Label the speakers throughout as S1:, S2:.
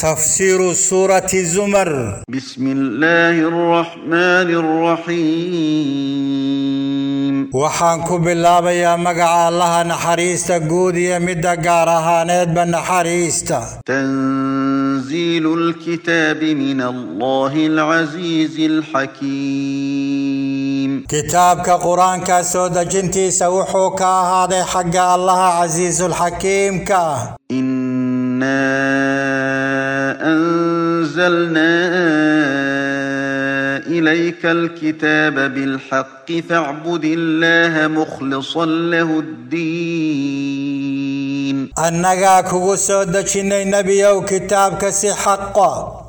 S1: تفسير سورة زمر.
S2: بسم الله الرحمن الرحيم.
S1: وحانكو بالله يا مقع الله نحريس قودي مدى قارها نيد بن
S2: تنزيل الكتاب من الله العزيز الحكيم.
S1: كتابك قرآن كسود جنتي سوحوك هذا حق الله عزيز الحكيم
S2: إنا أنزلنا إليك الكتاب بالحق فاعبد الله مخلصا له الدين.
S1: أنك كغسة دشيني نبي أو كتاب كسي حقا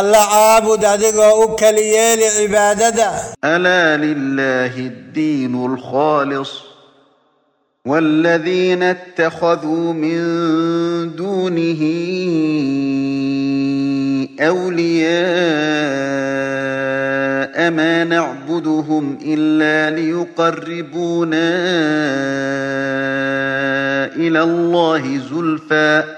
S1: الله عابد أدقى أكلي يالي عبادة
S2: ألا لله الدين الخالص. والذين اتخذوا من دونه أولياء ما نعبدهم إلا ليقربونا إلى الله زلفى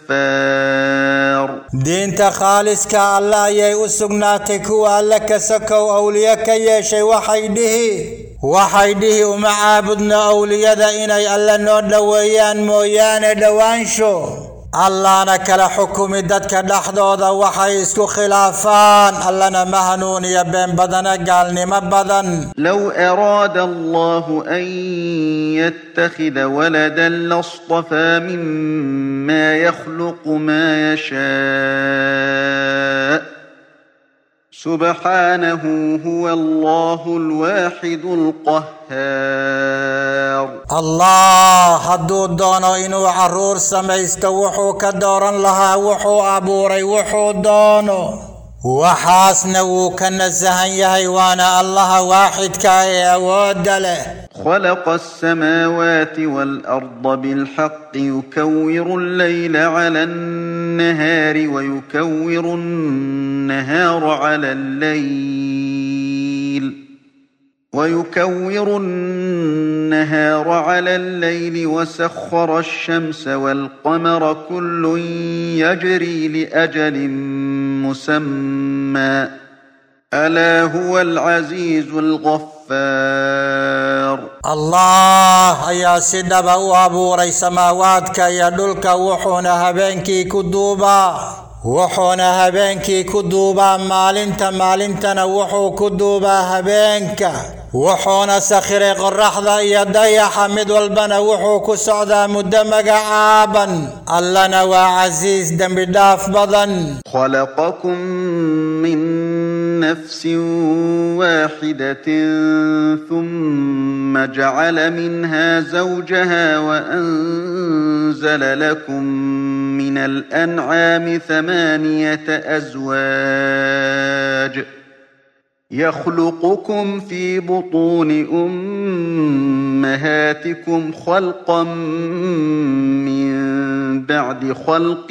S1: الكفار. دينتا خالص كالله يي اسغناتي كو الله كسكو اوليا كي شي وحيده وحيده ومعابدنا أولياء ان الله نو دويان مويان دوانشو. اللهنا كلا حكومي دادك لحدودا وحايس خلافان. اللهنا مهنون يا بين بدن قال نما بدن.
S2: لو أراد الله أن يتخذ ولدا لاصطفى مما يخلق ما يشاء. سبحانه هو الله الواحد القهار.
S1: الله حدو دانا إنو عرور سمع استوحو كدارا لها وحو أبوري وحو دانو ka nasahan yahay waana allaha waaxidka ee awoodda leh
S2: خلق السماوات والأرض بالحق يكور الليل على النهار ويكور النهار على الليل ويكور النهار على الليل وسخر الشمس والقمر كل يجري لأجل مسمى. ألا هو العزيز الغفار.
S1: الله يا سيدنا بو أبو ري سماواتك يا دلك وحونا هبنك كدوبا. وحونا هبنك كدوبا مالنت مالنتنا نوحو كدوبا هبنك وحونا سخير قرحضة يدي حمد والبن وحوكو سعدا مدمق عابا اللنا وعزيز دم بداف بضن.
S2: خلقكم من نفس واحدة ثم جعل منها زوجها وأنزل لكم من الأنعام ثمانية أزواج. يخلقكم في بطون أمهاتكم خلقا من بعد خلق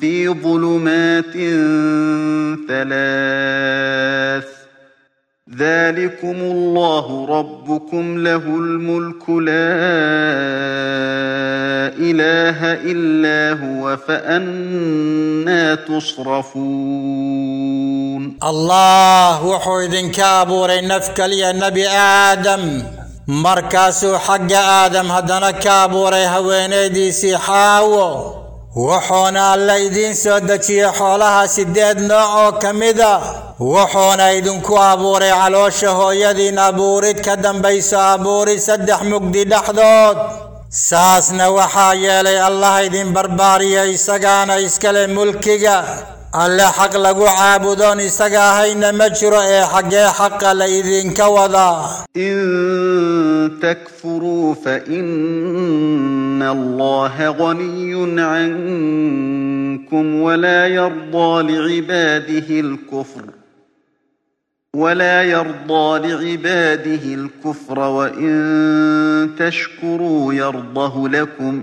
S2: في ظلمات ثلاث ذلكم الله ربكم له الملك لا إله إلا هو فأنا تصرفون
S1: الله وحيد كابور نفك لي النبي آدم. مركز حق آدم هدنا كابور هوين دي سيحاوه alla idiin soo dejiyey xoolaha siddeed nooc oo ka mida wuxuuna idinku abuuray caloosha hooyadiin abuurid ka dambayso abuurid saddex mugdi dhexdood saasna waxaa yeelay allah idin barbaariya isagaana iskale mulkiga caabudoon isaga ahayna ma jiro ee xaggee xaqa la idinka wadaa
S2: إن تكفروا فإن الله غني عنكم ولا يرضى لعباده الكفر ولا يرضى لعباده الكفر وإن تشكروا يرضه لكم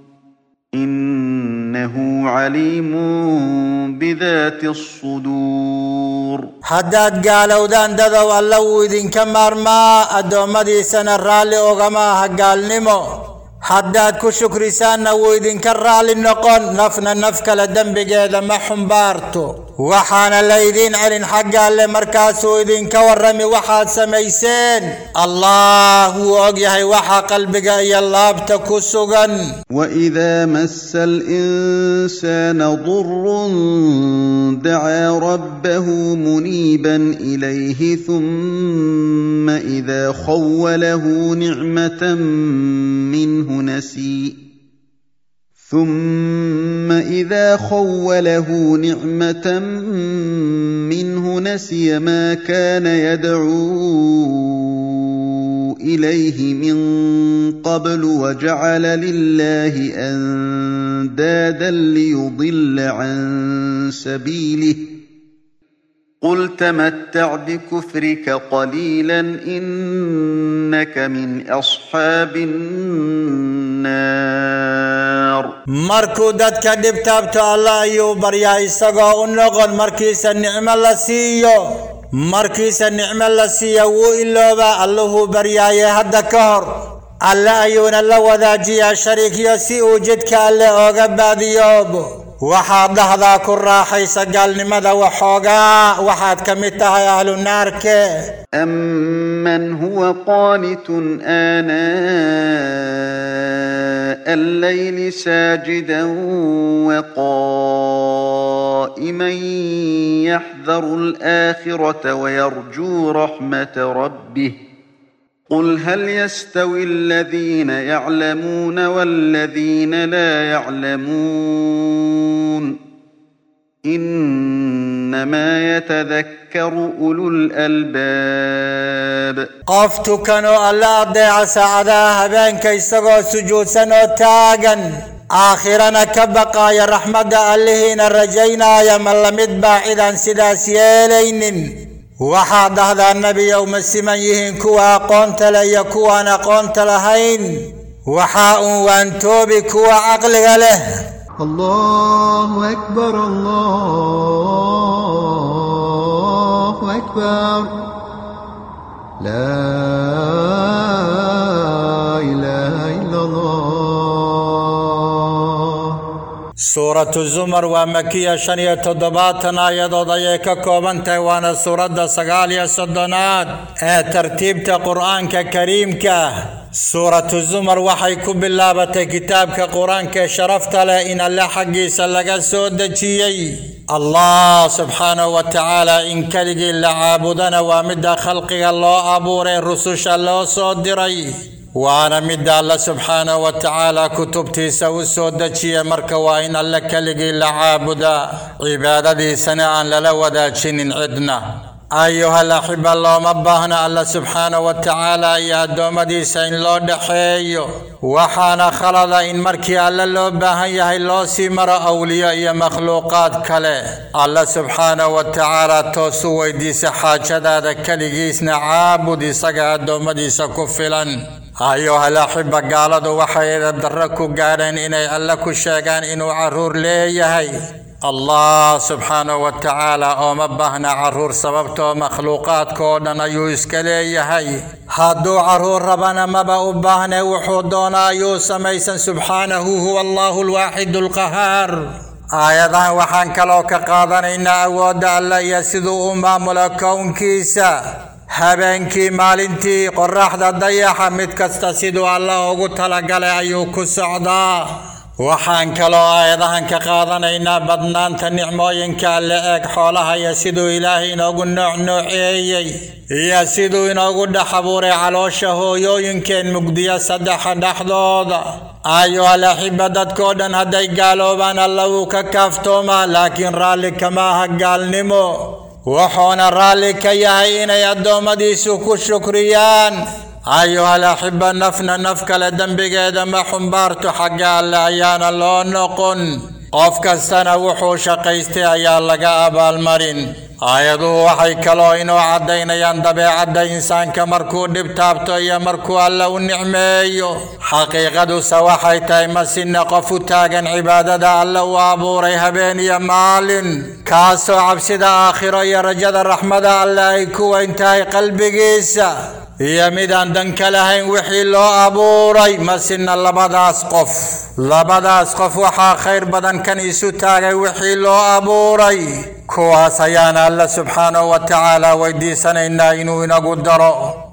S2: إنه عليم بذات الصدور.
S1: حداد قالوا دان دذو اللو إذن كمار ما أدو مدي سنرالي أغما هقال نمو. Haddaad ku shukrisaanna wuu idinka raalli noqon nafna naf kale dembigeeda ma xumbaarto waxaana laydiin celin xagga alle markaasuu idinka warrami waxaad samayseen allah wuu og yahay waxa qalbiga iyo laabta ku sugan
S2: وإذا مس الإنسان ضر دعا ربه منيبا إليه ثم إذا خوله نعمة منه نسي. ثم إذا خوله نعمة منه نسي ما كان يدعو إليه من قبل وجعل لله أندادا ليضل عن سبيله. قل تمتع بكفرك قليلا إنك من أصحاب النار
S1: مركو داد كدب تابتو الله يو برياي سقا ونغن مركيس النعمة لسيو مركيس النعمة لسيو وإلوبا الله برياي هدى كهر الله يونا لوذا جيا شريك يسيو جدك اللي أغبابي يوبو وحاد هذا كرة حيث قال لماذا وحوغا. وحاد كمتها يا أهل النار
S2: أمن هو قانت آناء الليل ساجدا وقائما يحذر الآخرة ويرجو رحمة ربه. قل هل يستوي الذين يعلمون والذين لا يعلمون إنما يتذكر أولو الألباب
S1: قفت كانوا الله أرضى عسى عدا كي سقوا سجود سنو تاقا آخرا كبقى يا رحمة اللهين الرجينا يا من لمد باعدا سدا سيالين وحد هذا النبي يوم السمنه كوا قنت لي كوا نقنت لهين وحاء وانتوب كوا عقل له
S3: الله أكبر الله أكبر. لا إله إلا الله.
S1: Suuratu zumar waa makiya shan iyo toddobaatan aayadood ayay ka kooban tahay waana suuradda sagaal iyo soddonaad ee tartiibta qur'aanka kariimka ah suuratu zumar waxay ku bilaabatay kitaabka qur-aanka ee sharafta leh in alle xaggiisa laga soo dejiyey allah subxaanahu wa tacaala in keligii la caabudana waa midda khalqiga loo abuuray rususha loo soo diray وأنا مدى الله سبحانه وتعالى كتبتي سو سودتي مركه وإن لك لقي العابد عبادة سنا ان لا ودا عدنا. أيها الأحبة الله مبهنا الله سبحانه وتعالى يا دومدي سين لو دخيو وحانا خلد إن مركي الله لو باهن يحي لو أولياء يا مخلوقات كالي الله سبحانه وتعالى توسو تو سو ويدي سحاجدا كليسنا عابد سغا دومدي سكفلن. أيها الأحبة قالت وحيد الدرك قال إني ألا كشاغان إنو عرور ليهي الله سبحانه وتعالى أو مبهنا عرور سببته مخلوقات كوننا يوسك ليهي هادو عرور ربنا مبا ابهنا وحودونا يوسميسا سبحانه هو الله الواحد القهار. ayadan waxaan kale ka qaadanaynaa awooda Alla iyo sidoo uu maamulo habeenkii maalintii qoraxda dayaxa mid kasta siduu alla ugu talagalay ayuu ku socdaa waxaan kaloo aayadahan ka qaadanaynaa badnaanta nicmooyinka alle eeg xoolaha iyo siduu ilaahay inoogu noocnooceeyey iyo siduu inoogu dhex abuuray caloosha hooyooyinkeen mugdiya saddexa dhexdooda ayuhal axiba dadkoo dhan hadday gaaloobaan alla wuu ka kaaftoomaa laakiin raalli kama aha gaalnimo وحونا رالك يهين يدو مديسو كشكريان أيها الأحبة نفنا نفك لدن بغيدا ما حمبارتو حقا لأيانا لون نقن قفك السنة وحوشا قيستي أيها لغا أبا aayaduhu waxay kaloo inoo caddaynayaan dabeecadda insaanka markuu dhib taabto iyo markuu alle u nicmeeyo xaqiiqaduse waxay tahay masina qof u taagan cibaadada alle u abuuray habeen iyo maalin kaasoo cabsida aakhiro iyo rajada raxmada alle ay ku weyn tahay qalbigiisa يا ميدان دنكله وحي لو أبوري ما سن لبدا اسقف لبدا اسقف وحا خير بدن كان يسو تاغ وحي لو أبوري. كو اسيان الله سبحانه وتعالى ويدي وديسنا ان انه قدر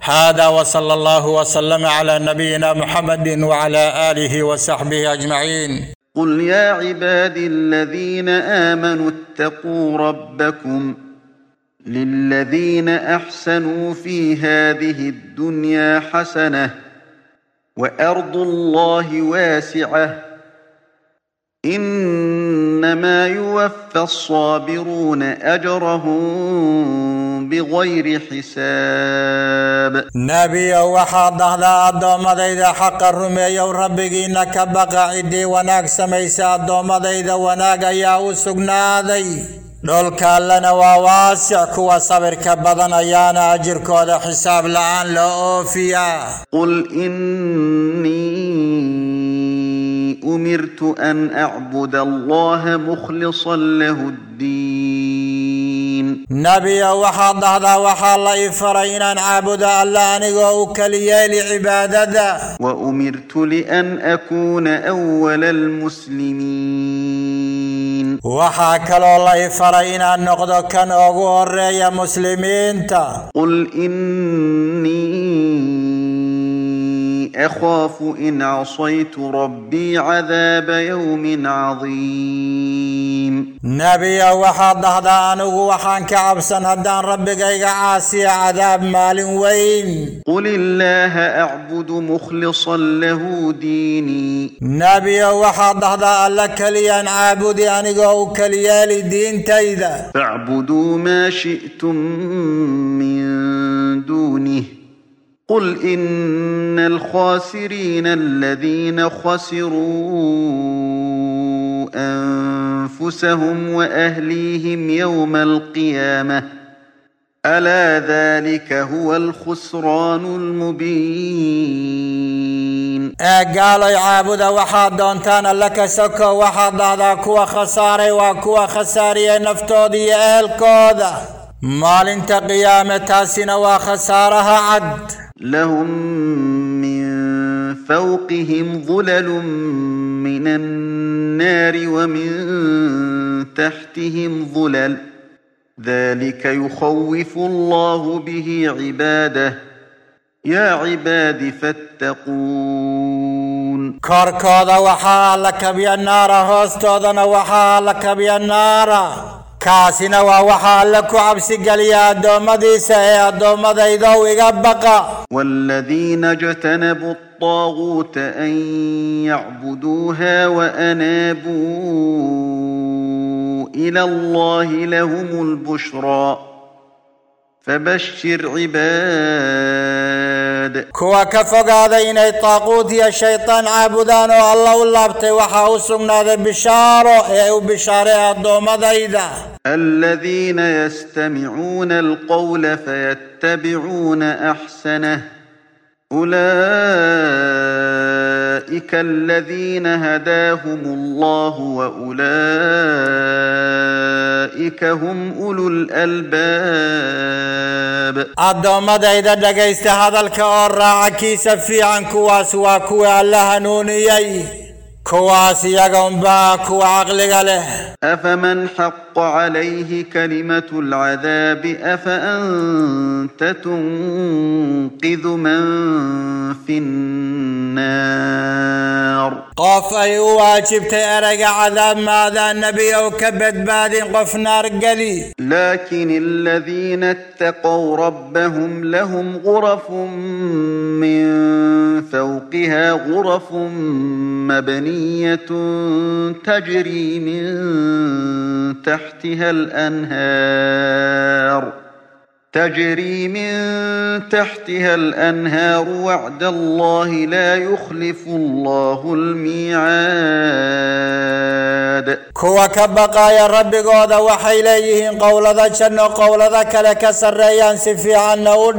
S1: هذا وصلى الله وسلم على نبينا محمد وعلى آله وصحبه أجمعين.
S2: قل يا عباد الذين آمنوا اتقوا ربكم. للذين أحسنوا في هذه الدنيا حسنة وأرض الله واسعة. إنما يوفى الصابرون أجرهم بغير حساب.
S1: نبي وحد أهل أدوم ديد حق الرمي وربك إنك بقى عدي وناك سميس أدوم ديد وناك ياو سقنا دي دولك لنا وواسع كوا صبر كبضنا يانا أجر كود حساب لعن لأوفيا
S2: قل إني أمرت أن أعبد الله مخلصا له الدين.
S1: نبي وحد هذا وحال إفرين أن أعبد الله نقوك ليال لعبادة.
S2: وأمرت لأن أكون أول المسلمين.
S1: وحاك الله إفرين أن نقضك نقوك ريا مسلمين
S2: قل إني أخاف إن عصيت ربي عذاب يوم عظيم.
S1: نبي وحد هدا أنه وحان كعبسا هدا ربي عاسي عذاب مال وين.
S2: قل الله أعبد مخلصا له ديني.
S1: نبي وحد هدا لك لي أن أعبد أنه دين تيدا.
S2: فاعبدوا ما شئتم من دونه. قل إن الخاسرين الذين خسروا أنفسهم وأهليهم يوم القيامة ألا ذلك هو الخسران المبين
S1: أقال عابد وحد أنتان لك سك وحد هذا كوا خساري وكوا خساري نفتودي أهل كوذا مال انت قيامة سنوا خسارها عد.
S2: لهم من فوقهم ظلل من النار ومن تحتهم ظلل. ذلك يخوف الله به عباده. يا عباد فاتقون.
S1: la kabiya naara hoostoodana waxaa la kabiya naara kaasina waa waxaa alle ku cabsigeliya addoommadiisa ee addoommadaydow iga baqa
S2: والذين اجتنبوا الطاغوت أن يعبدوها وأنابوا إلى الله لهم البشرى فبشر
S1: محمد. كوا كفغا دين أي طاغوت يا شيطان عبدان الله ولابته وحا اسمنا بشاره أو بشاره دومديدا
S2: الذين يستمعون القول فيتبعون أحسنه. أولئك أولئك الذين هداهم الله وأولئك هم أولو الألباب
S1: أدوما دايدا دقيست هذا الكوار راعكي سفي عنكو واسواكو الله نونيي كواس يغنبا كو عقل غله
S2: أفمن حق عليه كلمة العذاب أفأنت تنقذ من في النار؟
S1: قف أي واجب تأرق عذاب ماذا النبي أو كبد باد قف نار قلي.
S2: لكن الذين اتقوا ربهم لهم غرف من فوقها غرف مبنية دانية تجري من تحتها الأنهار. تجري من تحتها الأنهار وعد الله لا يخلف الله الميعاد.
S1: كوا كبقى يا رب قوضا وحي ليهن قول ذا شن قول ذا كلك سريان سفي عن نور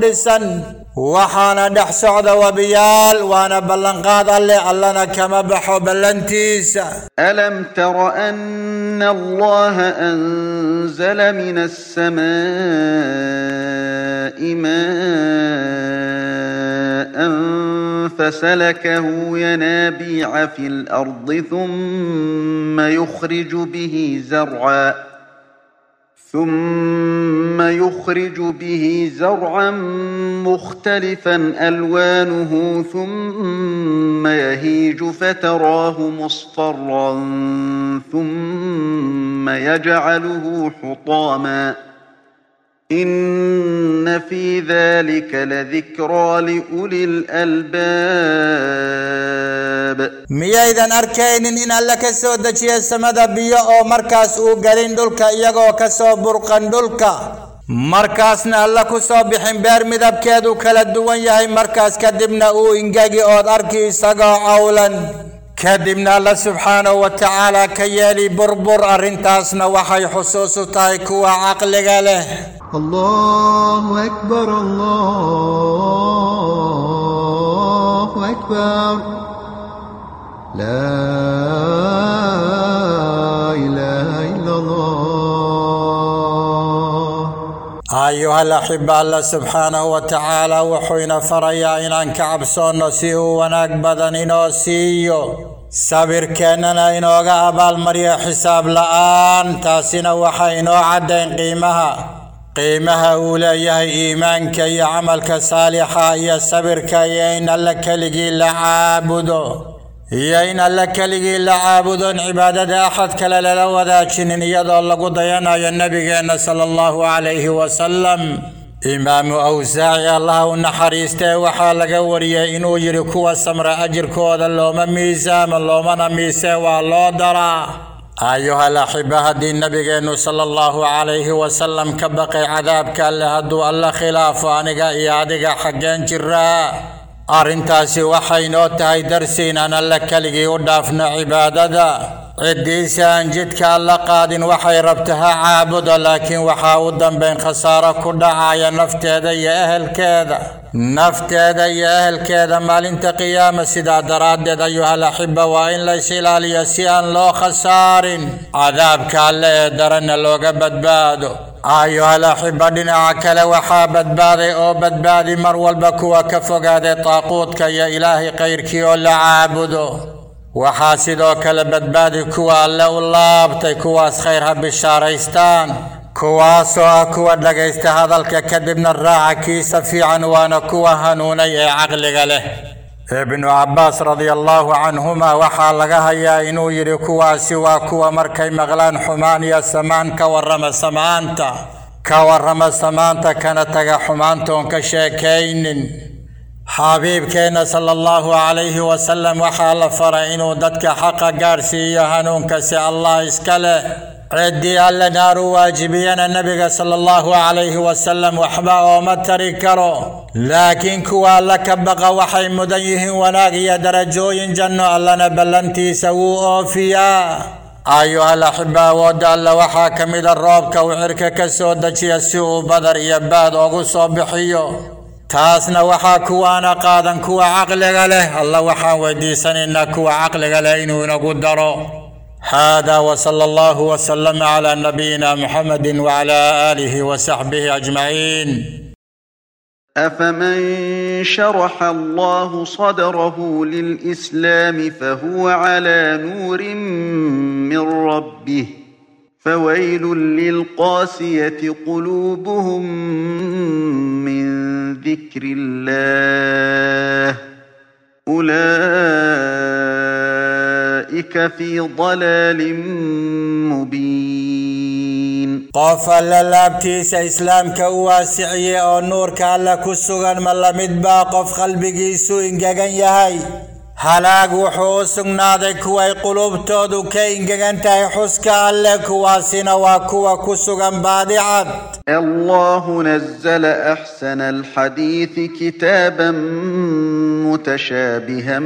S1: وحانا دح سعد وبيال وأنا بلنقاد اللي اللنا كما بحو بلنتيس.
S2: ألم تر أن الله أنزل من السماء ماء فسلكه ينابيع في الأرض ثم يخرج به زرعاً. ثم يخرج به زرعا مختلفا ألوانه ثم يهيج فتراه مصفرا ثم يجعله حطاما إن في ذلك لذكرى لأولي الألباب
S1: ميا إذن أركين إن الله كسو دجي السمد بيا أو مركز أو غرين دولك إيغو كسو برقان دولكا مركز الله كسو بحين بير مدب كادو كلا الدوان مركز كدبنا أو إنجاجي أو أركي سقا أولاً. كدبنا الله سبحانه وتعالى كيالي بربر أرنتاس وحي حسوس تايكو عقل له
S3: الله أكبر الله أكبر. لا إله إلا الله.
S1: Wa tacaala wuxuu ina farayaa inaan ka cabsoonno si uu wanaag badan inoo siiyo sabirkeennana inooga abaalmariyo xisaab la'aan taasina waxay inoo caddayn qiimaha qiimaha uu leeyahay iimaanka iyo camalka saalixa iyo sabirka iyo in alle keligii la caabudo إِنَّ الله كليجي لا عبودن عبادة أحد كلا لا ودا شن يد الله قد ينا النبي جن صلى الله عليه وسلم. إمام أوزاع الله النحريست وحال جوري إن أجرك وسمر أجرك هذا اللهم ميزام اللهم نميس والله درا. أيها الأحبة هدي النبي جن صلى الله عليه وسلم كبقي عذاب كله هدو الله خلاف أنك إعادك حقين جراء arrintaasi waxay noo tahay darsi inaan alle keligii u dhaafno cibaadada ciddiisa aan jidka alla qaadin waxay rabta ha caabudo laakiin waxaa u dambayn khasaaro ku dhacaya nafteeda iyo ehelkeeda nafteeda iyo ehelkeeda maalinta qiyaama sidaa daraaddeed ayuha alaxiba waa in lays ilaaliyo si aan loo khasaarin cadaabka alle ee daranna looga badbaado ayuha alaxiba dhinaca kale waxaa badbaaday oo badbaadi mar walba kuwa ka fogaaday taaquudka iyo ilaahay kayrkii oo la caabudo waxaa sidoo kale badbaadi kuwa alle u laabtay kuwaas khayr ha bishaaraystaan kuwaasoo ah kuwa dhagaysta hadalka kadibna raaca kiisa fiican waana kuwa hanuunay ee caqliga leh ibnu cabbaas radia allaahu canhuma waxaa laga hayaa inuu yidhi kuwaasi waa kuwa markay maqlaan xumaan iyo samaan ka warrama samaanta ka warrama samaanta kana taga xumaantoon ka sheekaynin xabiibkeenna sala allahu calayhi wasalam waxaa la faray inuu dadka xaqa gaadhsiiyo hanuunka si allah iska leh tari karo laakiin kuwa alla ka baqa waxay mudan yihiin wanaag iyo darajooyin janno allana ballantiisa wuu oofiyaa ayuha alaxiba awoodda alle waxaa ka mida roobka uu cirka ka soo dejiya si uu badar iyo baad ugu soo bixiyo taasna waxaa kuwaana qaadan kuwa caqliga leh alla waxaan weydiisanaynaa kuwa caqliga leh inuu inagu daro هذا وصلى الله وسلم على نبينا محمد وعلى آله وصحبه أجمعين.
S2: أفمن شرح الله صدره للإسلام فهو على نور من ربه فويل للقاسية قلوبهم من ذكر الله. أولئك في ضلال مبين
S1: u waasiciye oo nuurka alla ku sugan ma la mid baa qof qalbigiisu ingegan yahay halaag wuxuu u sugnaaday kuway qulubtoodu ka ingegan tahay xuska alle kuwaasina waa kuwa ku sugan baadicad
S2: الله نزل أحسن الحديث كتابا متشابها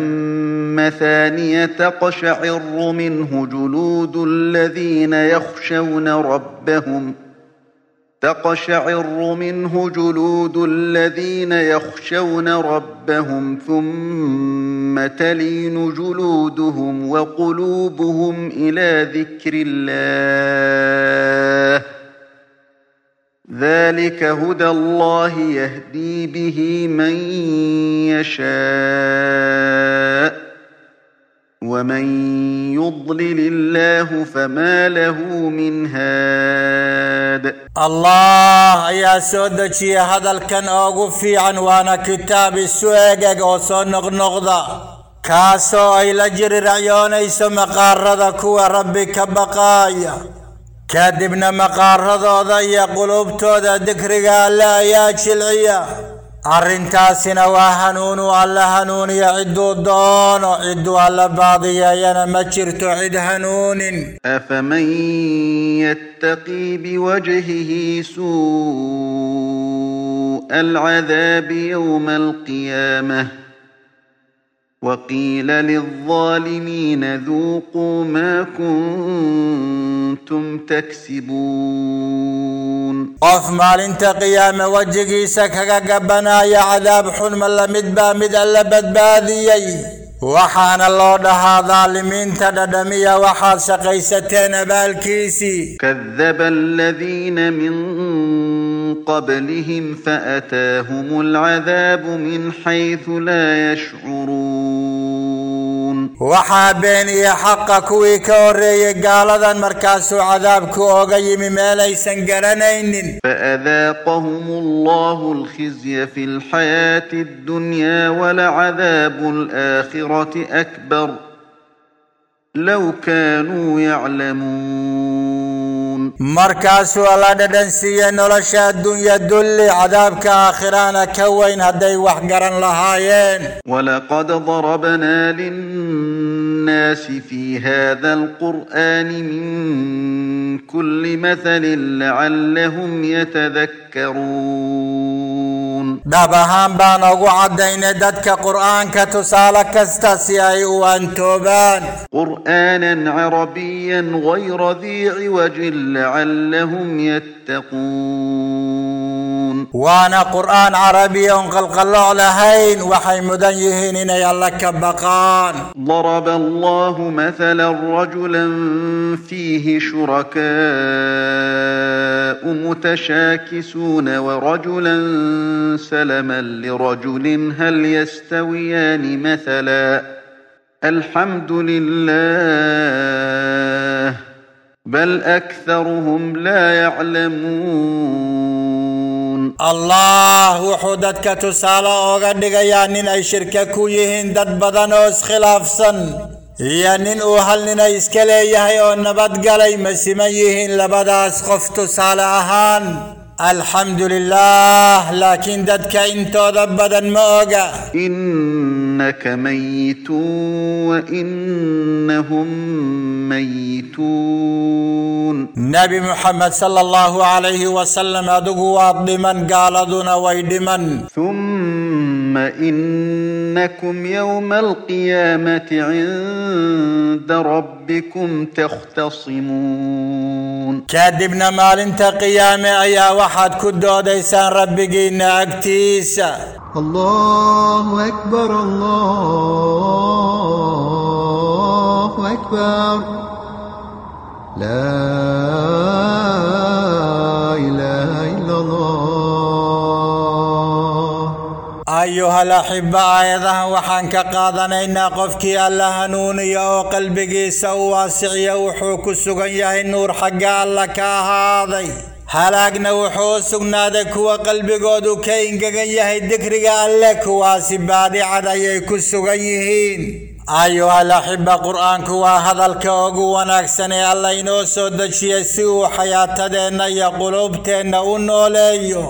S2: مثانية تقشعر منه جلود الذين يخشون ربهم تقشعر منه جلود الذين يخشون ربهم ثم تلين جلودهم وقلوبهم إلى ذكر الله ذلك هدى الله يهدي به من يشاء ومن يضلل الله فما له من هاد
S1: الله يا سودك هذا الكن في عن وأنا كتاب السويقك وصنق نغضة كاسو إلى جري رعيوني سمقار ردكو ربك بقايا كادبنا مقار هذا يا قلوب تودا قال لا يا شلعية أرنتا سنوا هنون وعلى هنون يا عدو الدون على بعض يا ينا مجرت عد هنون
S2: أفمن يتقي بوجهه سوء العذاب يوم القيامة؟ وقيل للظالمين ذوقوا ما كنتم تكسبون.
S1: قف مال انت قيام وجهي سكك قبنا يا عذاب حلم لمد بامد اللبد باذيي وحان الله دها ظالمين تددمي وحاد شقيستين بالكيسي
S2: كذب الذين من قبلهم فأتاهم العذاب من حيث لا يشعرون.
S1: waxaa beeniya xaqa kuwii ka horreeyey gaaladan markaasuu cadaabku ooga yimi meelaysan garanaynin
S2: فأذاقهم الله الخزي في الحياة الدنيا ولعذاب الآخرة أكبر. لو كانوا يعلمون.
S1: Markaasuu alla dhadhansiiye nolosha adduunya dulli cadaabka aakhirana ka weyn hadday wax garan lahaayeen
S2: ولقد ضربنا للناس في هذا القرآن من كل مثل لعلهم يتذكرون
S1: dhab ahaan baan ugu caddaynay dadka qur'aanka tusaale kasta si ay u antoobaan
S2: قرآنا عربيا غير ذي عوج لعلهم يتقون.
S1: carabiya oon qalqallooc lahayn waxay mudan yihiin inay alla ka baqaan
S2: ضرب الله مثلا رجلا فيه شركاء متشاكسون ورجلا سلما لرجل هل يستويان مثلا؟ الحمد لله. بل أكثرهم لا يعلمون.
S1: الله وحدت كتسالة أغدق يعنين أي شركك يهين دد بدن أس خلاف سن. يعنين أوهل لنا إسكالي يهي ونبد غلي مسيما لبدا أس خفت سالة أهان. الحمد لله لكن ددك انتو دد بدن ما أغا
S2: إنك ميت وإنهم ميتون.
S1: نبي محمد صلى الله عليه وسلم أدقوا أضمن قال أدنا ويدمن. ثم
S2: ثم إنكم يوم القيامة عند ربكم تختصمون.
S1: كادبنا مال انت قيامة يا واحد كدو ديسان ربقين أكتيس.
S3: الله أكبر الله أكبر. لا
S1: ayuhal axibba aayadahan waxaan ka qaadanaynaa qofkii alla hanuuniya oo qalbigiisa u waasiciya wuxuu ku sugan yahay nuur xagga alla ka ahaaday halaagna wuxuu u sugnaaday kuwa qalbigoodu ka ingegan yahay dikriga alle kuwaasi baadicad ayay ku sugan yihiin ayuhal axiba qur-aanku waa hadalka ugu wanaagsan ee alla inoo soo dejiyey si uu xayaatadeenna iyo quluubteenna u nooleeyo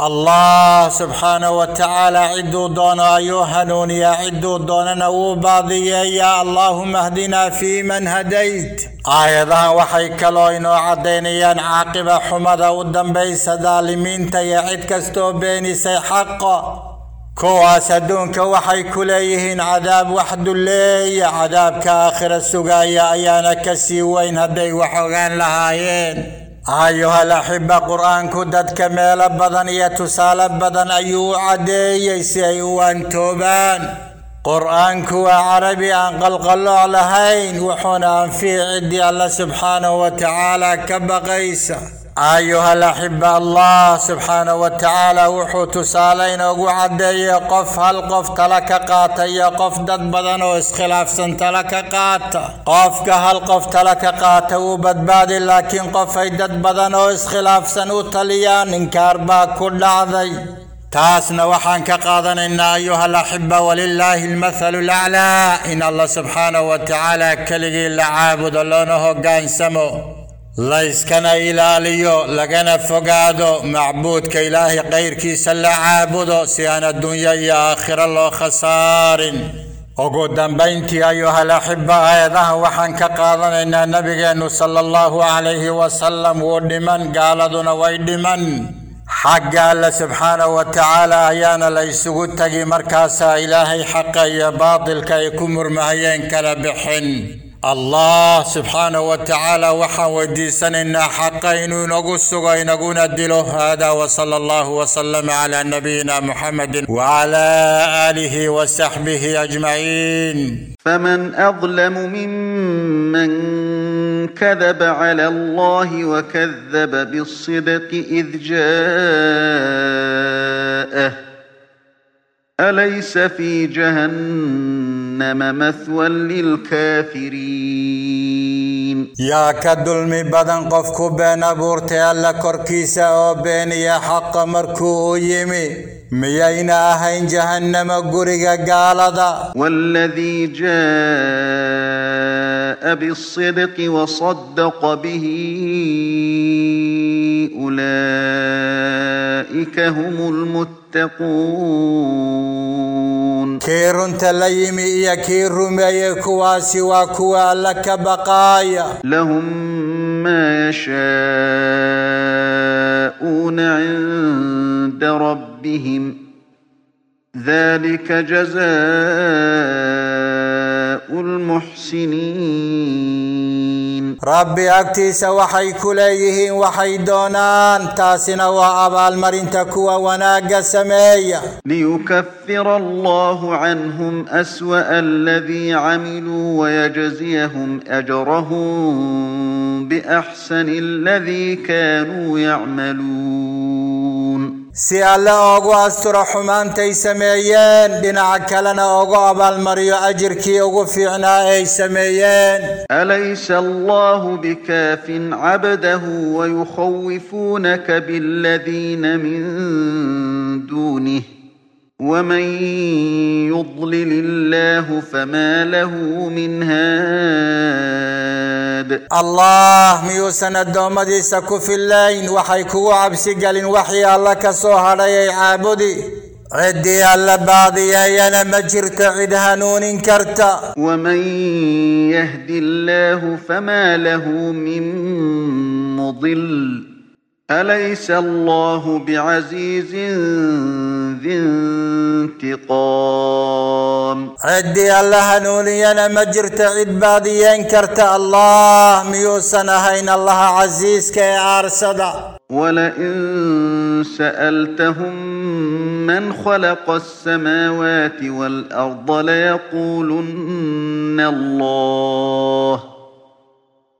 S1: الله سبحانه وتعالى عدو دون أيوهنون يا عدوا دوننا وباضي يا اللهم اهدنا في من هديت. أيضا وحي كلوين وعديني أن عاقب حمد ودن بيس ظالمين تيعد كستو بيني سي حق. كوا سدون كوحي كليهن عذاب وحد اللي عذاب كآخر السقايا أيانا كسي وين هدي وحوغان لهايين. أيها الأحبة قرآن كدت كمال بدن يتسال بدن أيو عدي يسي توبان قرآن كوا عربي أن قلق الله لهين وحنا في عدي الله سبحانه وتعالى كبغيسة. أيها الأحبة الله سبحانه وتعالى وحوت سالين أقو عدي يقف هل قف تلك قاتا يقف دد بدن واسخلاف سن تلك قات. قف هل قف تلك قاتا وبد بعد لكن قف اي دد بدن واسخلاف سن وطليان انكار با كل عذي تاسنا وحان كقاضن إن أيها الأحبة ولله المثل الأعلى. إن الله سبحانه وتعالى كلغي اللعابد اللونه قانسمو layskana ilaaliyo lagana fogaado macbuudka ilaahay kayrkiisa la caabudo si aan adduunyo iyo aakhiro loo khasaarin ugu dambayntii ayuhal axiba aayadahan waxaan ka qaadanaynaa nabigeennu sala allahu calayhi wasalam wuu dhiman gaaladuna way dhiman xagga alle subxaanahu wa tacaala ayaana la isugu tegi markaasaa ilaahay xaqa iyo baatilka ay ku murmahayeen kala bixin الله سبحانه وتعالى وحودي سننا حقين نقصه نقول ادله هذا وصلى الله وسلم على نبينا محمد وعلى آله وصحبه أجمعين.
S2: فمن أظلم ممن كذب على الله وكذب بالصدق إذ جاءه. أليس في جهنم جهنم مثوى للكافرين.
S1: يا كدل مي بدن قفكو بين ابورتي الا كركيسا أو بين يا حق مركو يمي. ميينا هين جهنم غريغا غالدا
S2: والذي جاء بالصدق وصدق به أولئك هم المتقون.
S1: المتقون. كيرون تليم يا كيرون يا كواسي وكوا لك بقايا.
S2: لهم ما يشاءون عند ربهم. ذلك جزاء المحسنين.
S1: ربي اكتيس وحي كليه وحي دونان. تاسنا وأبال مرين تكوى وناق سمية.
S2: ليكفر الله عنهم أسوأ الذي عملوا ويجزيهم أجرهم. بأحسن الذي كانوا يعملون.
S1: سي الله أغو أستر حمان تي سميين دين عكالنا أغو أبا المريو أجر كي أغو فيعنا أي سميين
S2: أليس الله بكاف عبده ويخوفونك بالذين من دونه؟ ومن يضلل الله فما له من هاد
S1: سند الله ميو سند دومدي في اللين وحيكو عبسي قالين وحي الله كسوها ليي عابدي عدي الله بعضي ايانا ما جرت عدها نون انكرت
S2: ومن يهدي الله فما له من مضل. أليس الله بعزيز ذي انتقام؟
S1: عدي الله نولينا مجرت عد بعضي ينكرت الله ميوسنا هين الله عزيز كي عارسد
S2: ولئن سألتهم من خلق السماوات والأرض ليقولن الله.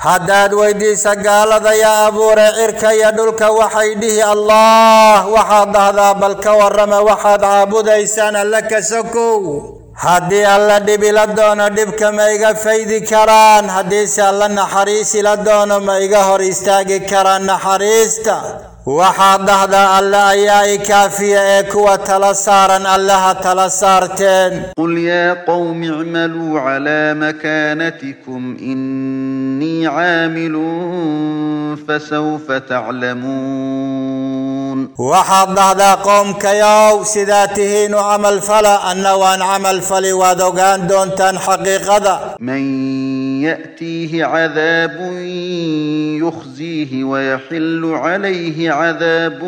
S1: هداد ويدي سقال ذي أبور يا يدلك وحيده الله. وحد هذا بل كورم وحد عبد إيسان لك سكو. هدي الله دبي لدون دبك ما يغا فيدي كران. هدي سالة نحريسي لدون ما يغا هريستاقي كران نحريستا وحد هذا الله يا كافية إكوة تلصارا الله تلصارتين
S2: قل يا قوم اعملوا على مكانتكم إن عامل فسوف تعلمون.
S1: وحد نهدا قوم كياو سداتهين عمل فلا أنوان عمل فلي وادوغان دون تن حقيقة
S2: من يأتيه عذاب يخزيه ويحل عليه عذاب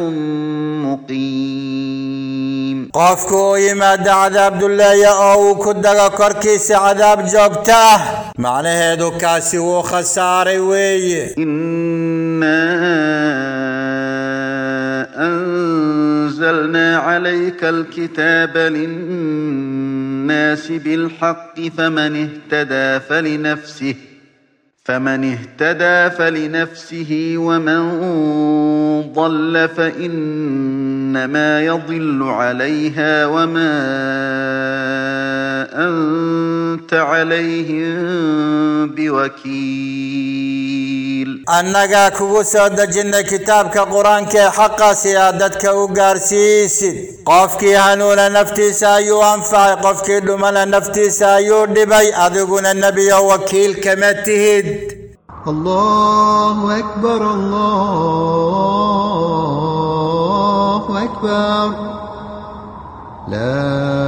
S2: مقيم.
S1: الرحيم. قفكو يما دعذ عبد الله يا أو كد كركي سعذاب جوقته معناه دو كاسي وخساري وي.
S2: ان انزلنا عليك الكتاب للناس بالحق فمن اهتدى فلنفسه فمن اهتدى فلنفسه ومن ضل فإنما يضل عليها وما أنت عليهم بوكيل.
S1: أنك كبوس ودجن كتابك قرانك حق سيادتك وقارسيس قفك هنول نفتي سايو أنفع قفك دمال نفتي سايو دبي أذبنا النبي وكيل كمتهد tihid
S3: الله أكبر الله أكبر لا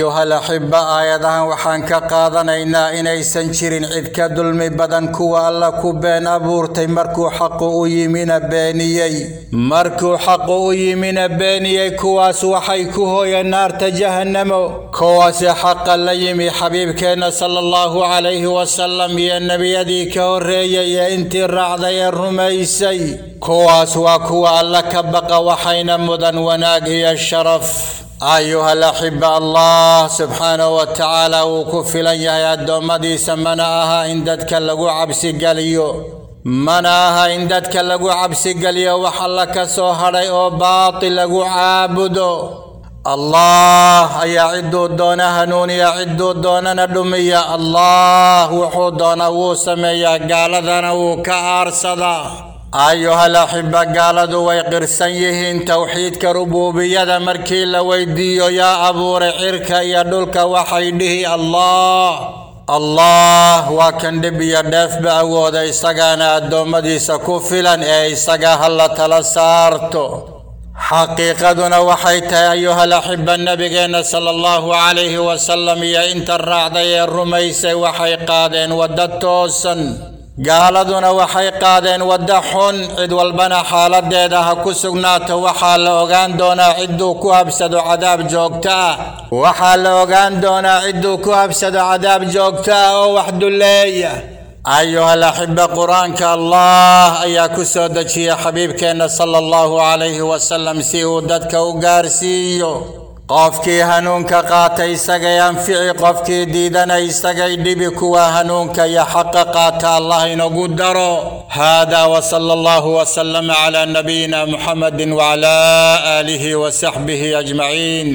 S1: أيها الأحبة آيادها وحان أينا إنا إنا سنشرين عذك دلمي بدن كوى الله كبين أبورتي مركو حقو أي من بانيي مركو حقو أي من بانيي كواس وحيكوه يا نار تجهنمو كواس حق الليمي حبيب كان صلى الله عليه وسلم يا النبي ذي كوري يا إنت الرعد يا الرميسي. كواس وكوى الله كبقى وحين مدن وناقي الشرف. أيها الأحبة الله سبحانه وتعالى وكف لن يهي مدي سمناها إن دتك لقو عبس قليو. مناها إن دتك لقو عبس قليو. وحلك سوهري أو باطل لقو عابدو. الله يا عدو دون هنون يا عدو دون ندمي الله وحو دون وسمي قال ذنو كأرصدا rubuubiyada markii la weydiiyo yaa abuuray cirka iyo dhulka waxay dhihi allah allah waa kan dhib iyo dheefba awooda isagaana addoommadiisa ku filan ee isaga ha la tala saarto xaqiiqaduna waxay tahay ayuhal axiba nebigeenna sala allahu calayhi wasalam iyo inta raacday ee rumaysay waxay qaadeen waddo toosan gaaladuna waxay qaadeen waddo xun cid walbana xaaladeeda ha ku sugnaato waxaa la ogaan doonaa cidduu ku habsado cadaab joogto ah waxaa la ogaan doonaa cidduu ku habsado cadaab joogto ah oo wax dulleeya allah ayaa ku soo dejiyey xabiibkeenna sala allahu calayhi wasalam si uu dadka u gaarsiiyo qofkii hanuunka qaatay isagay anfici qofkii diidanay isagay dhibi kuwa hanuunka iyo xaqa qaata allah inagu daro hada wsala allahu wslama cla nabiyina muxamadi wcla aalihi wasaxbihi ajmaciin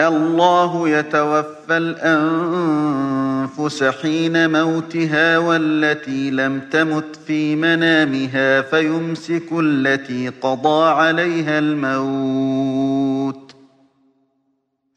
S2: الله يتوفى الأنفس حين موتها والتي لم تمت في منامها فيمسك التي قضى عليها الموت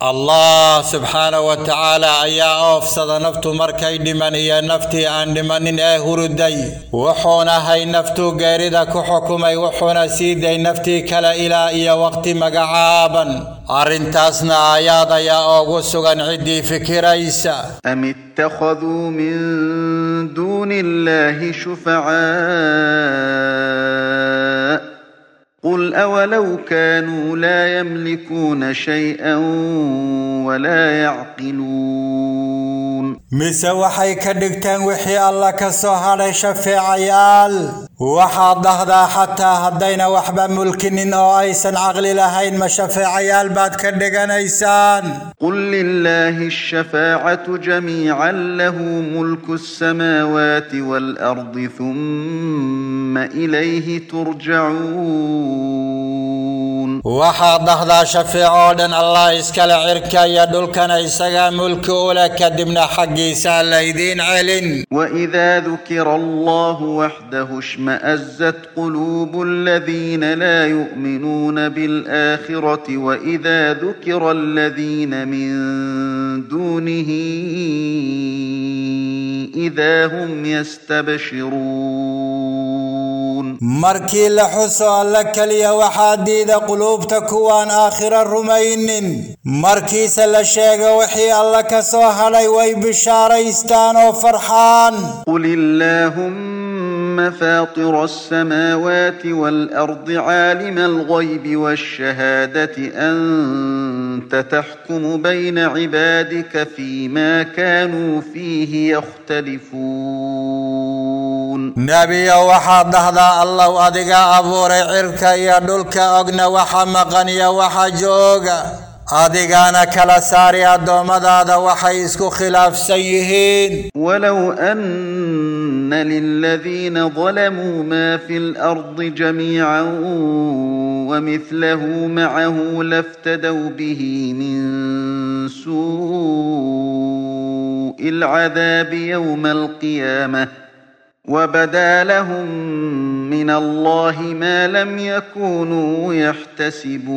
S1: Allah subxaana wa tacaala ayaa oofsada naftu markay dhiman iyo naftii aan dhimanin ee huruday wuxuuna hay naftuu geerida ku xukumay wuxuuna sii day naftii kale ilaa iyo waqti magacaaban arrintaasna aayaad ayaa ugu sugan ciddii fikiraysa
S2: أم اتخذوا من دون الله شفعاء قل أولو كانوا لا يملكون شيئا ولا يعقلون
S1: mise waxay ka dhigteen wixii alla ka soo hadhay shafeecayaal waxaad dhahdaa xataa haddayna waxba mulkinin oo aysan caqli lahayn ma shafeecayaal baad ka dhiganaysaan
S2: قل لله الشفاعة جميعا له ملك السماوات والأرض ثم إليه ترجعون
S1: وحد هذا شفيع أودن الله إسكال عركا يدل كان إسغا ملك أولا كدبنا حقي سال إذين علن
S2: وإذا ذكر الله وحده اشمأزت قلوب الذين لا يؤمنون بالآخرة وإذا ذكر الذين من دونه إذا هم يستبشرون.
S1: مركي لحسو لك لي وحديد قلوب quluubta kuwaan aakhiro rumaynin markiise la sheego wixii alla ka soo hadhay way bishaaraystaan oo farxaan
S2: قل اللهم فاطر السماوات والأرض عالم الغيب والشهادة أنت تحكم بين عبادك فيما كانوا فيه يختلفون
S1: يعلمون. نبي وحده هذا الله أدقى أبو ريعرك يدلك أغنى وحما غنيا وحجوغا أدقانا كلا ساري أدوم هذا وحيسك خلاف سيهين.
S2: ولو أن للذين ظلموا ما في الأرض جميعا ومثله معه لافتدوا به من سوء العذاب يوم القيامة. وبدا لهم من الله ما لم يكونوا يحتسبون.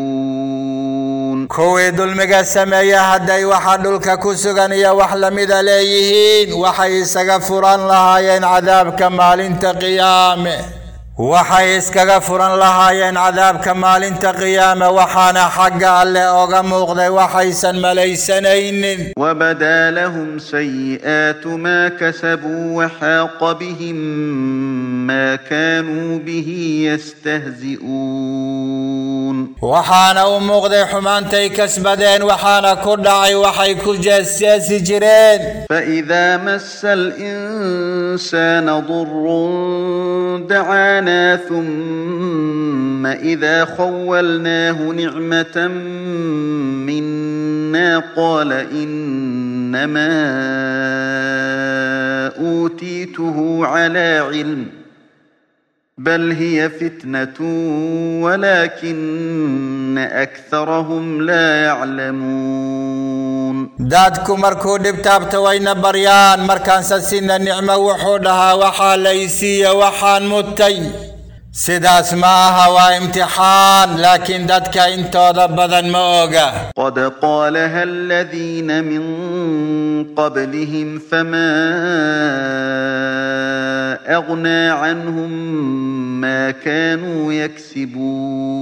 S1: كوي دول ميغا سمايا حداي وحا دولكا كوسغان يا وح لميدا ليهين وحي سغفران لهاين عذاب كمال انت قيامة. Waxay iskaga furan lahaayeen cadaabka maalinta qiyaame waxaana xagga alle oga muuqday waxaysan malaysanaynin
S2: وبدا لهم سيئات ما كسبوا وحاق بهم ما كانوا به يستهزئون.
S1: waxaana u muuqday xumaantay kasbadeen waxaana ku dhacay waxay ku jeesjeesi jireen
S2: فإذا مس الإنسان ضر دعانا ثم إذا خولناه نعمة منا قال إنما أوتيته على علم. بل هي فتنة ولكن أكثرهم لا يعلمون.
S1: دادك مركو دبتاب توين بريان مركان سسين النعمة وحودها وحا ليسي وحان متين سداس ما هو امتحان لكن دتك انت ربدا موغا
S2: قد قالها الذين من قبلهم فما أغنى عنهم ما كانوا يكسبون.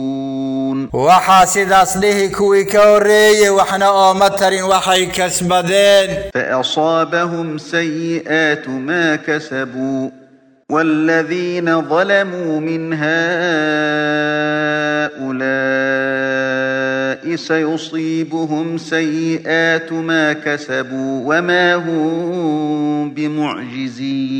S1: وحاسد أصله كوي وري وحنا أومتر وحي كسبدين
S2: فأصابهم سيئات ما كسبوا. والذين ظلموا من هؤلاء سيصيبهم سيئات ما كسبوا وما هم بمعجزين.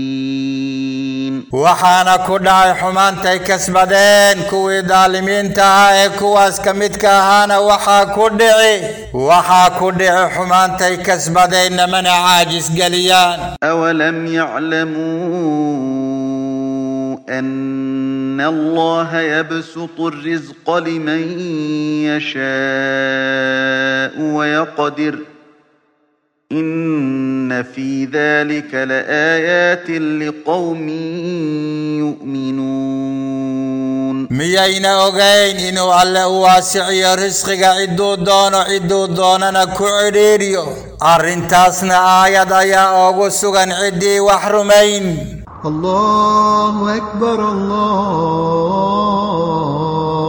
S1: وحانا كدع حمان تي كسبدين كوي دالمين تاي كواس كمد كهانا وحا كدعي وحا كدع حمان تي كسبدين من عاجز قليان.
S2: أولم يعلمون أن الله يبسط الرزق لمن يشاء ويقدر إن في ذلك لآيات لقوم يؤمنون.
S1: ميين أغين إنو على واسع رزق عدو دون عدو دون نكو عريريو أرنتاسنا آيات يا أغسقا عدي وحرمين
S3: الله أكبر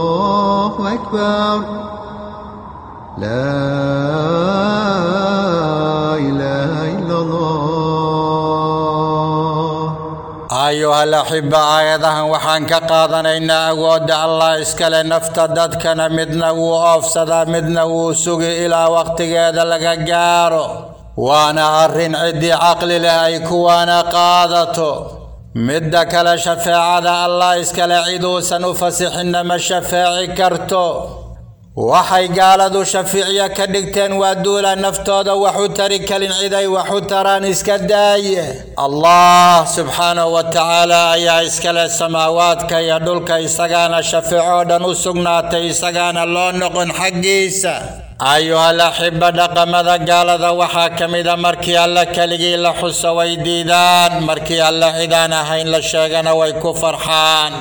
S3: الله أكبر لا إله إلا الله
S1: waxaan ka qaadanaynaa awoodda allah iskale nafta dadkana midna wuu oofsadaa midna wuu sugi ilaa wakhtigeeda laga gaaro waana arrin ciddii caqli leh ay kuwaana qaadato shafeeci karto waxay gaaladu shafiicyo ka dhigteen waa duula naftooda wax u tari kalin ciday wax u taraan iska daaye allah subxaanahu wa tacaala ayaa iskale samaawaadka iyo dhulka isagaana shafiicoo dhan u sugnaatay isagaana loo noqon xaggiisa أيها الأحبة دقم ذا قال ذا وحاكم ذا مركي الله كالغي لحس ويديدان. مركي الله إذا نهين لشيغان ويكو فرحان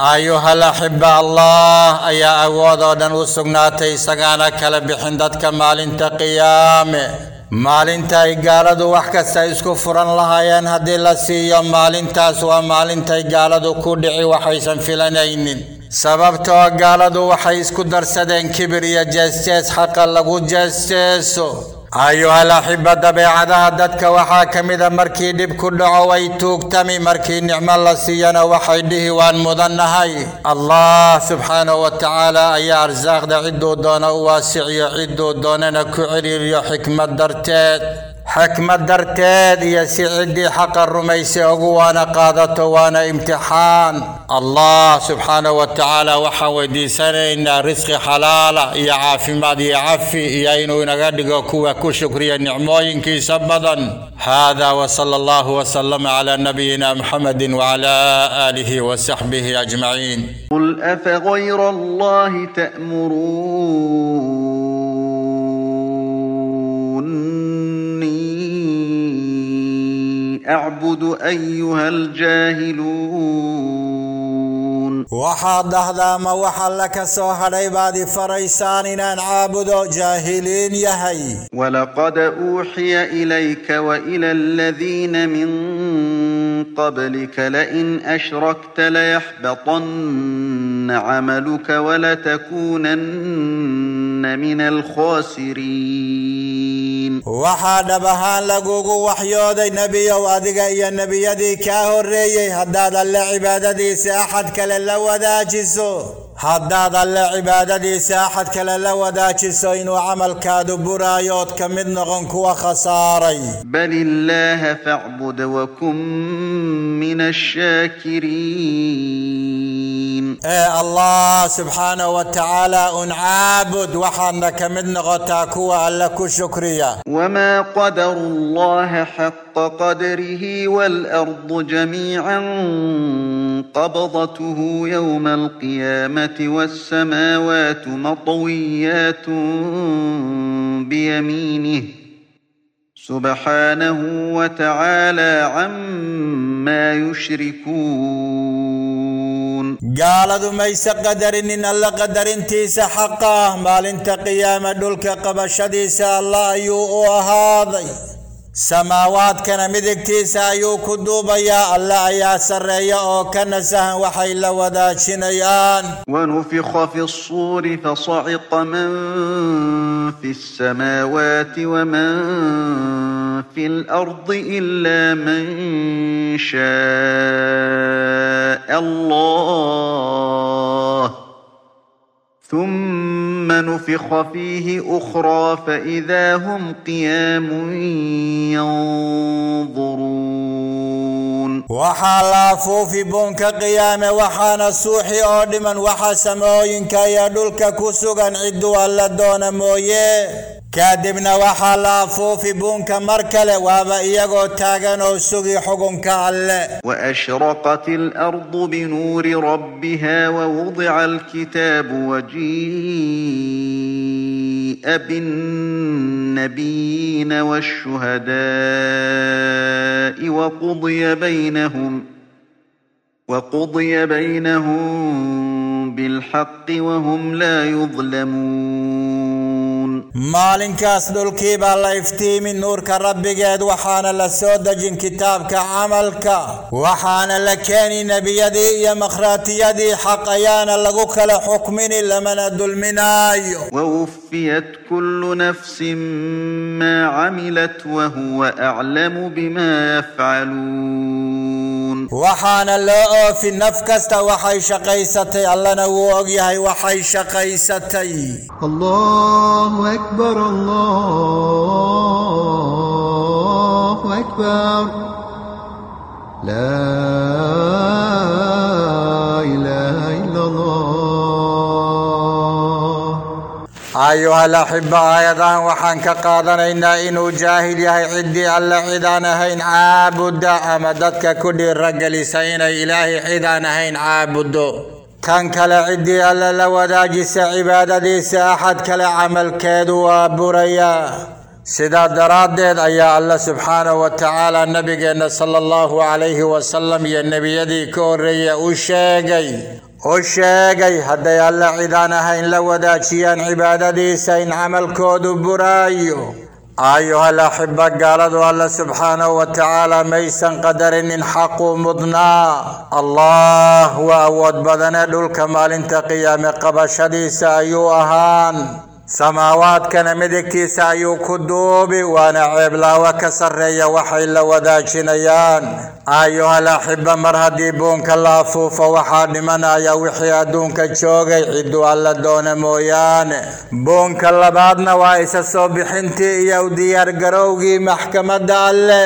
S1: أيها الأحبة الله أيا أوضا دن وسقناتي سقانا كلا بحندت كمال انت قيامي مال انت ايقال ذا وحكا سيسكو فران لها ين هدي لسي يوم مال انت سوى مال انت ايقال ذا كودعي وحيسا فلانين sababtoo gaaladu waxay isku darsadeen kibir iyo jeesjees xaqa lagu jeesjeeso ayuhal axiba dabeecadaha dadka waxaa ka mida markii dhib ku dhaco way tuugtami markii nicmo la siiyana waxay dhihi waan mudannahay allah subxaanahu wa tacaala ayaa arsaaqda cidduu doono u waasiciyo cidduu doonana ku ciriiriyo xikmad darteed xikmad darteed iyo si ciddii xaqa rumaysay ugu waana qaadato waana imtixaan allah subxaanahu wa tacaala waxaan weydiisanaynaa risqi xalaala iyo caafimaad iyo cafi iyo inuu inaga dhigo kuwa ku shukriya nicmooyinkiisa badan hada wsala allahu wslama cala nabiyina muxamedi wcala aalihi wasaxbihi ajmaciin
S2: قل أفغير الله تأمروني أعبد أيها الجاهلون.
S1: waxaad dhahdaa ma waxa la ka soo hadhay baad i faraysaan inaan caabudo jaahiliin yahay
S2: ولقد أوحي إليك وإلى الذين من قبلك لئن أشركت ليحبطن عملك ولتكونن من الخاسرين.
S1: Waxaa dhab ahaan lagugu waxyooday nebiyow adiga iyo nebiyadii kaa horreeyey haddaad alle cibaadadiisa axad kale la wadaajiso هادا ظل عبادتي ساحت كلا لو داك سوين وعمل كادو برايوت كمد نغن كو خساري.
S2: بل الله فاعبد وكن من الشاكرين.
S1: اي الله سبحانه وتعالى ان عابد وحان كمد غتاكو كو لك شكريا.
S2: وما قدر الله حق قدره والأرض جميعا قبضته يوم القيامة والسماوات مطويات بيمينه سبحانه وتعالى عما يشركون.
S1: قال ذو ميس قدر إن الله قدر تيس حقا مال قِيَامَةُ قيام دلك قبشديس الله يؤوى سماوات كان مدك تيسا يو كدوبا يا الله يا سر يا أو كان سهن وحي لا لودا شنيان.
S2: ونفخ في الصور فصعق من في السماوات ومن في الأرض إلا من شاء الله. ثم نفخ فيه أخرى فإذا هم قيام ينظرون.
S1: وحالا فوفي بونك قيامة وحانا سوحي أردما وحا سماوين كايا دولك كسوغان afuufi buunka mar kale waaba iyagoo taagan oo sugi xukunka alle.
S2: وأشرقت الأرض بنور ربها ووضع الكتاب وجيء بالناس النبيين والشهداء وقضي بينهم وقضي بينهم بالحق وهم لا يظلمون
S1: مالين كاس دول كيبا لايفتي من نور كربي قيد وحانا لسو دجن كتابك عملك وحانا لكاني نبي يدي يا مخرات يدي حق ايانا لغوك لحكمين لمن الدلمنا
S2: ووفيت كل نفس ما عملت وهو أعلم بما يفعلون.
S1: وحان الله في نفكست وحي شقيستي. اللنا وغيهي وحي شقيستي.
S3: الله أكبر الله أكبر. لا
S1: أيها الأحباء أيضا وحنك قادنا إن إنو جاهل يهي عدي ألا عدان هين عابد أمدتك كل الرجل سينا إلهي عدان هين عابد. كان كلا عدي ألا لوداج سا عبادة دي سا أحد كلا عمل كيدو وبريا سيدا دراد ديد أيا الله سبحانه وتعالى النبي صلى الله عليه وسلم يا النبي يدي يا أشاقي u sheegay hadday alle cidaan ahayn la wadaajiyaan cibaadadiisa in camalkoodu buraayo ayuhal axiba gaaladu alle subxaanahu wa tacaala maysan qadarinin xaqu mudnaa allah waa awood badane dhulka maalinta qiyaame qabashadiisa ayuu ahaan midigtiisa ayuu ku duubi waana ceeblaawo ka sarreeya waxay la wadaajinayaan ayuhal axiba mar haddii buunka la afuufo waxaa dhimanaya wixii adduunka joogay cidduu alla doona mooyaane buunka labaadna waa isa soo bixintii iyo u diyaargarowgii maxkamadda alle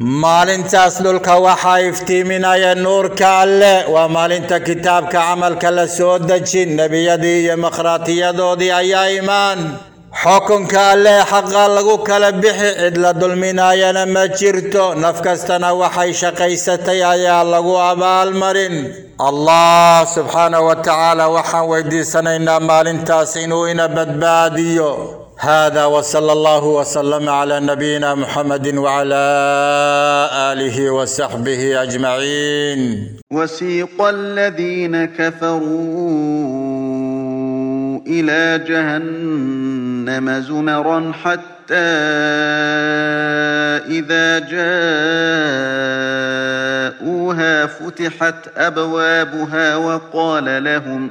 S1: maalintaas dhulka waxaa iftiiminaya nuurka alle waa maalinta kitaabka camalka la soo dejin nebiyadii iyo makhraatiyadoodii ayaa imaan xukunka alle xaqa lagu kala bixi cid la dulminayana ma jirto naf kastana waxay shaqaysatay ayaa lagu abaalmarin allah subxaanahu wa tacaala waxaan weydiisanaynaa maalintaas inuu ina badbaadiyo هذا وصلى الله وسلم على نبينا محمد وعلى آله وصحبه أجمعين.
S2: وسيق الذين كفروا إلى جهنم زمرا حتى إذا جاءوها فتحت أبوابها وقال لهم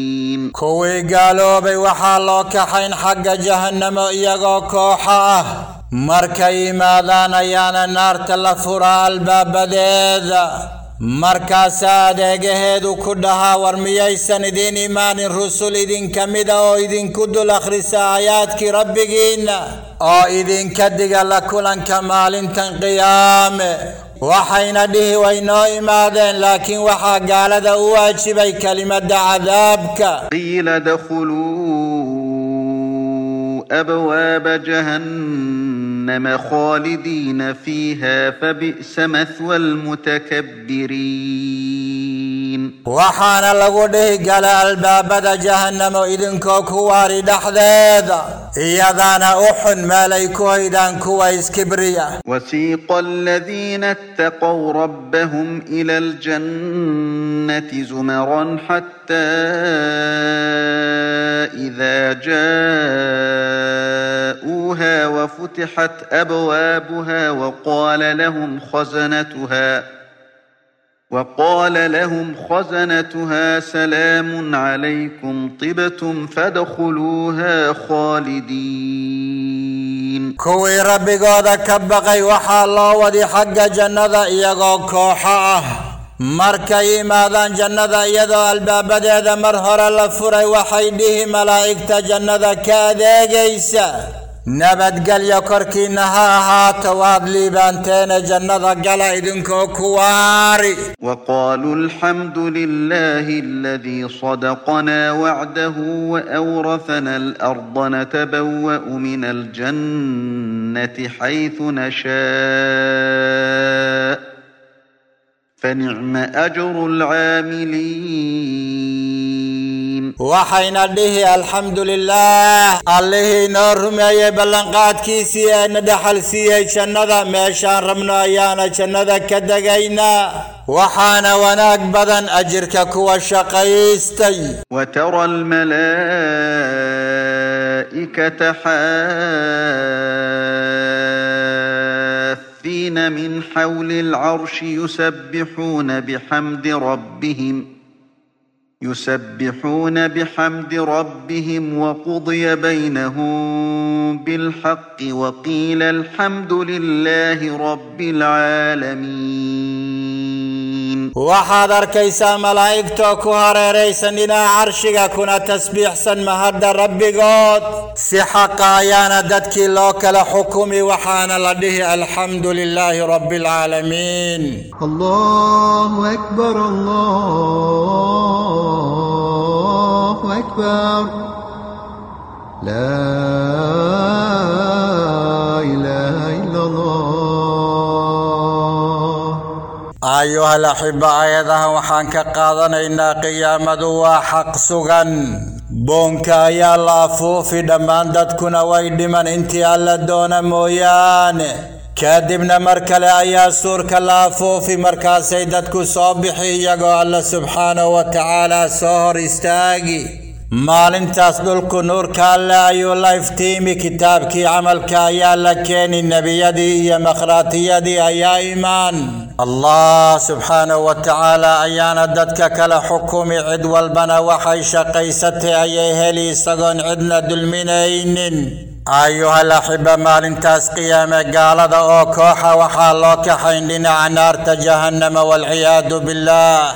S1: kuwii gaaloobay waxaa loo kaxayn xagga jahannamo iyagoo kooxo ah markay yimaadaan ayaana naarta la furaa albaabadeeda مركز دعه دو كده ورمي يسني دين إيمان الرسول إذن كمدا أو إذن كدو الأخر سعيات كي ربي جينا أو إذن كده قال كمال إن تنقيام وحين به وين ما ذن لكن وح قال ذا واجب كلمة عذابك
S2: قيل دخلوا أبواب جهنم جهنم خالدين فيها فبئس مثوى المتكبرين.
S1: المجرمين وحان لغده قال الباب جهنم إذن كواري دحذيذ. إيادان أحن ما ليكو إذن كويس كبرية
S2: وسيق الذين اتقوا ربهم إلى الجنة زمرا حتى إذا جاءوها وفتحت أبوابها وقال لهم خزنتها. وقال لهم خزنتها سلام عليكم طبتم فدخلوها خالدين.
S1: كوي ربي قادة كبقي وحا الله ودي حق جنة يقو كوحا مركي ماذا جنة يدو الباب دي مرهر هر الفري وحيده ملائكة جنة كاذا جيسا nabadgelyo korkiinna ha ahaato waad liibaanteena jannada gala idinkoo ku waari
S2: وقالوا الحمد لله الذي صدقنا وعده وأورثنا الأرض نتبوأ من الجنة حيث نشاء. فنعم أجر العاملين.
S1: الرحيم. وحينا ديه الحمد لله. الله نورهم يا بلنقات كيسي ندحل سي شندا ميشان رمنا ايانا شندا كدغينا وحان وناك بدن أجرك كوى شقيستي.
S2: وترى الملائكة حافين من حول العرش يسبحون بحمد ربهم. يسبحون بحمد ربهم وقضي بينهم بالحق وقيل الحمد لله رب العالمين.
S1: وحضر كيسا ملايك توكو هاري ريسا لنا عرشيك كنا تسبيح سن مهد ربي قد سحق آيانا دتك لوك لحكومي وحانا لديه الحمد لله رب العالمين.
S3: الله أكبر الله أكبر لا إله إلا الله
S1: ka qaadanaynaa qiyaamadu waa xaq sugan boonka ayaa la afuufi dhammaan dadkuna way dhiman intii alla doona mooyaane ayaa suurka la afuufi markaasay dadku soo bixi iyagoo alla subxaanahu wa tacaala soo hor istaagi maalintaas dhulku nuurka alle ayuu la iftiimi kitaabkii camalka ayaa la keeni nebiyadii iyo makhraatiyadii ayaa imaan allah subxaanahu wa tacaala ayaana dadka kala xukumi cid walbana waxay shaqaysatay ayay heli isagoon cidna dulminaynin أيها الأحبة مال انتاس قيامة قال ذا أوكوحا وحالوك حيننا نار جهنم والعياد بالله.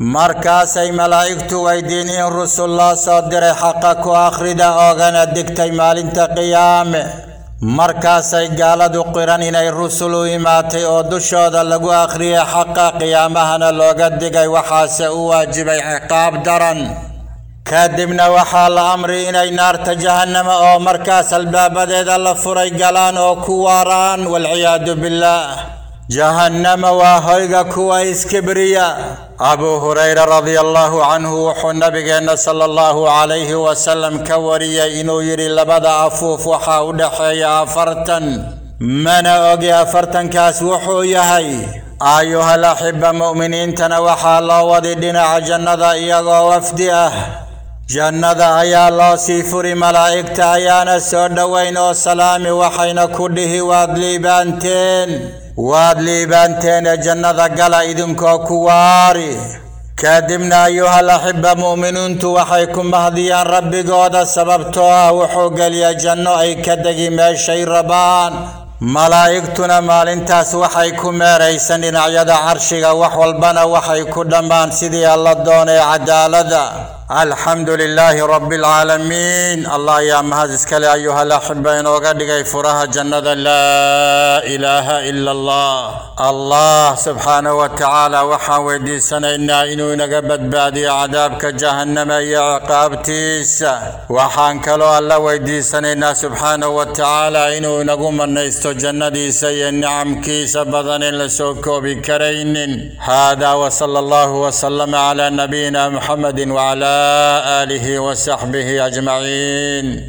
S1: مركز أي ملائكة ويدين إن رسول الله صدر حقك وآخر ذا أوغن الدكتي مال انت قيامة مركز أي قال ذا قران إن الرسول إماتي أو دشو ذا لقو آخر حق قيامة هنا لوغد دقي وحاسة واجب عقاب درن. كادبنا وحال أمرين أي نار تجهنم أو مركز الباب ذي ذا لفري قلان أو كواران والعياذ بالله. جهنم وهيغا كويس كبريا أبو هريرة رضي الله عنه وحو النبي صلى الله عليه وسلم كوريا إنو يري لبدا أفوف وحاو دحيا أفرتا من أوغي أفرتا كاس وحو هاي أيها الأحبة مؤمنين تنوحا الله وذي دين عجنة إياغا وفدئه jannada ayaa loo sii furi malaa'igta ayaana soo dhowayn oo salaami waxayna ku dhihi waad liibaanteen waad liibaanteene jannada gala idinkoo ku waari kadibna ayuhal axiba mu'miniintu waxay ku mahdiyaan rabbigooda sababtoo ah wuxuu geliya janno ay ka degi meeshay rabaan ملائكتنا مال انتاس وحي كميريسا لنعيض عرشك وحو البنى وحي كدمان سيدي الله دوني عدالة الحمد لله رب العالمين الله يا مهزسك لي أيها الأحبين وقدك فراها جنة لا إله إلا الله الله سبحانه وتعالى وحاوه ديسنا إنا إنو نقبت بادي عذابك جهنم يعقاب تيس وحانك لو الله ويدي سنة إنا سبحانه وتعالى إنو نقوم أن جنديسه النعم كي سبدن لسوكو بكرين. هذا وصلى الله وسلم على نبينا محمد وعلى آله وصحبه أجمعين.